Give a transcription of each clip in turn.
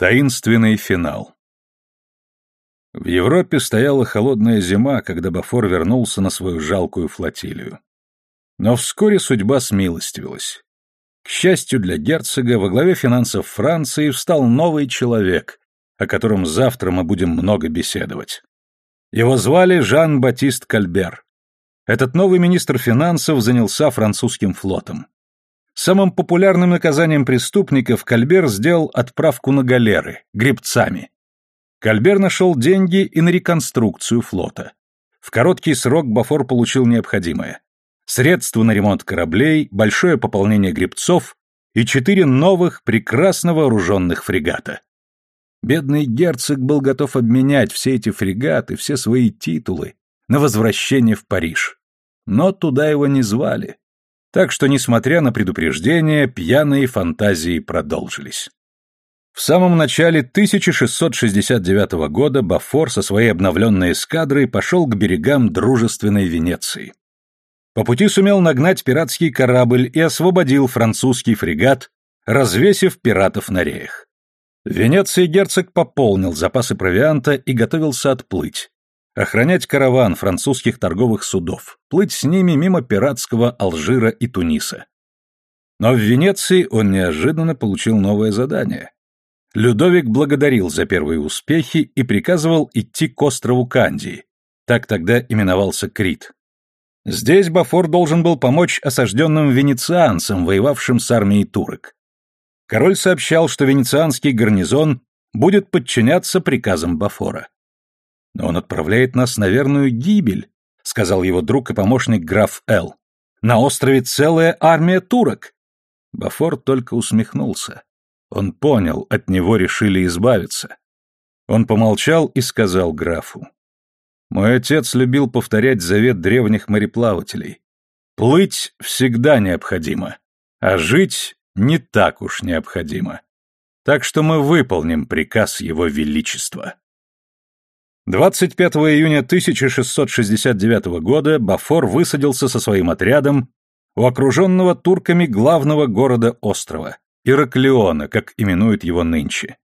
Таинственный финал В Европе стояла холодная зима, когда Бафор вернулся на свою жалкую флотилию. Но вскоре судьба смилостивилась. К счастью для герцога, во главе финансов Франции встал новый человек, о котором завтра мы будем много беседовать. Его звали Жан-Батист Кальбер. Этот новый министр финансов занялся французским флотом. Самым популярным наказанием преступников Кальбер сделал отправку на галеры, гребцами. Кальбер нашел деньги и на реконструкцию флота. В короткий срок Бафор получил необходимое. Средства на ремонт кораблей, большое пополнение гребцов и четыре новых, прекрасно вооруженных фрегата. Бедный герцог был готов обменять все эти фрегаты, все свои титулы на возвращение в Париж. Но туда его не звали. Так что, несмотря на предупреждения, пьяные фантазии продолжились. В самом начале 1669 года Бафор со своей обновленной эскадрой пошел к берегам дружественной Венеции. По пути сумел нагнать пиратский корабль и освободил французский фрегат, развесив пиратов на реях. В Венеции герцог пополнил запасы провианта и готовился отплыть, охранять караван французских торговых судов, плыть с ними мимо пиратского Алжира и Туниса. Но в Венеции он неожиданно получил новое задание. Людовик благодарил за первые успехи и приказывал идти к острову Кандии, так тогда именовался Крит. Здесь Бафор должен был помочь осажденным венецианцам, воевавшим с армией турок. Король сообщал, что венецианский гарнизон будет подчиняться приказам Бафора. «Но он отправляет нас на верную гибель», — сказал его друг и помощник граф Эл. «На острове целая армия турок». Бафор только усмехнулся. Он понял, от него решили избавиться. Он помолчал и сказал графу. «Мой отец любил повторять завет древних мореплавателей. Плыть всегда необходимо, а жить не так уж необходимо. Так что мы выполним приказ Его Величества». 25 июня 1669 года Бафор высадился со своим отрядом у окруженного турками главного города острова, Ираклиона, как именуют его нынче.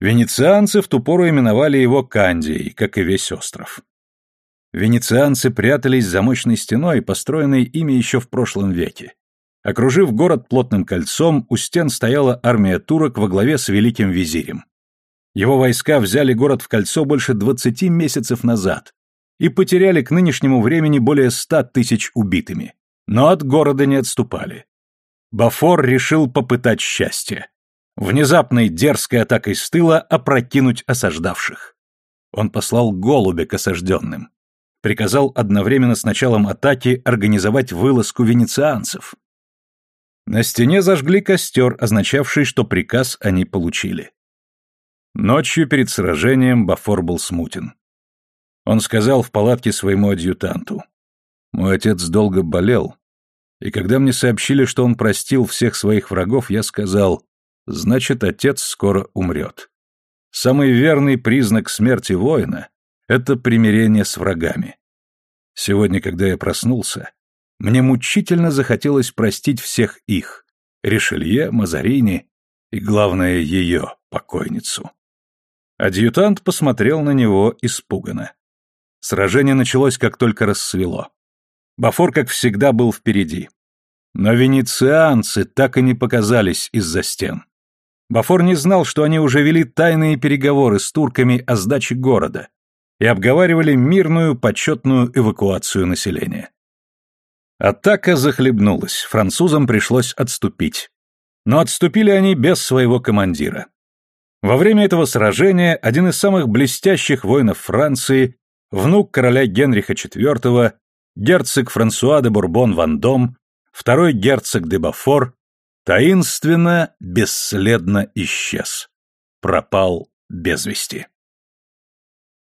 Венецианцы в ту пору именовали его Кандией, как и весь остров. Венецианцы прятались за мощной стеной, построенной ими еще в прошлом веке. Окружив город плотным кольцом, у стен стояла армия турок во главе с великим визирем. Его войска взяли город в кольцо больше 20 месяцев назад и потеряли к нынешнему времени более 100 тысяч убитыми. Но от города не отступали. Бафор решил попытать счастье. Внезапной дерзкой атакой с тыла опрокинуть осаждавших. Он послал голубя к осажденным. Приказал одновременно с началом атаки организовать вылазку венецианцев. На стене зажгли костер, означавший, что приказ они получили. Ночью перед сражением Бафор был смутен. Он сказал в палатке своему адъютанту. «Мой отец долго болел, и когда мне сообщили, что он простил всех своих врагов, я сказал, значит, отец скоро умрет. Самый верный признак смерти воина — это примирение с врагами. Сегодня, когда я проснулся, мне мучительно захотелось простить всех их — Ришелье, Мазарини и, главное, ее, покойницу. Адъютант посмотрел на него испуганно. Сражение началось, как только рассвело. Бафор, как всегда, был впереди. Но венецианцы так и не показались из-за стен. Бафор не знал, что они уже вели тайные переговоры с турками о сдаче города и обговаривали мирную почетную эвакуацию населения. Атака захлебнулась, французам пришлось отступить. Но отступили они без своего командира. Во время этого сражения один из самых блестящих воинов Франции, внук короля Генриха IV, герцог Франсуа де Бурбон-Вандом, второй герцог де Бафор, таинственно, бесследно исчез. Пропал без вести.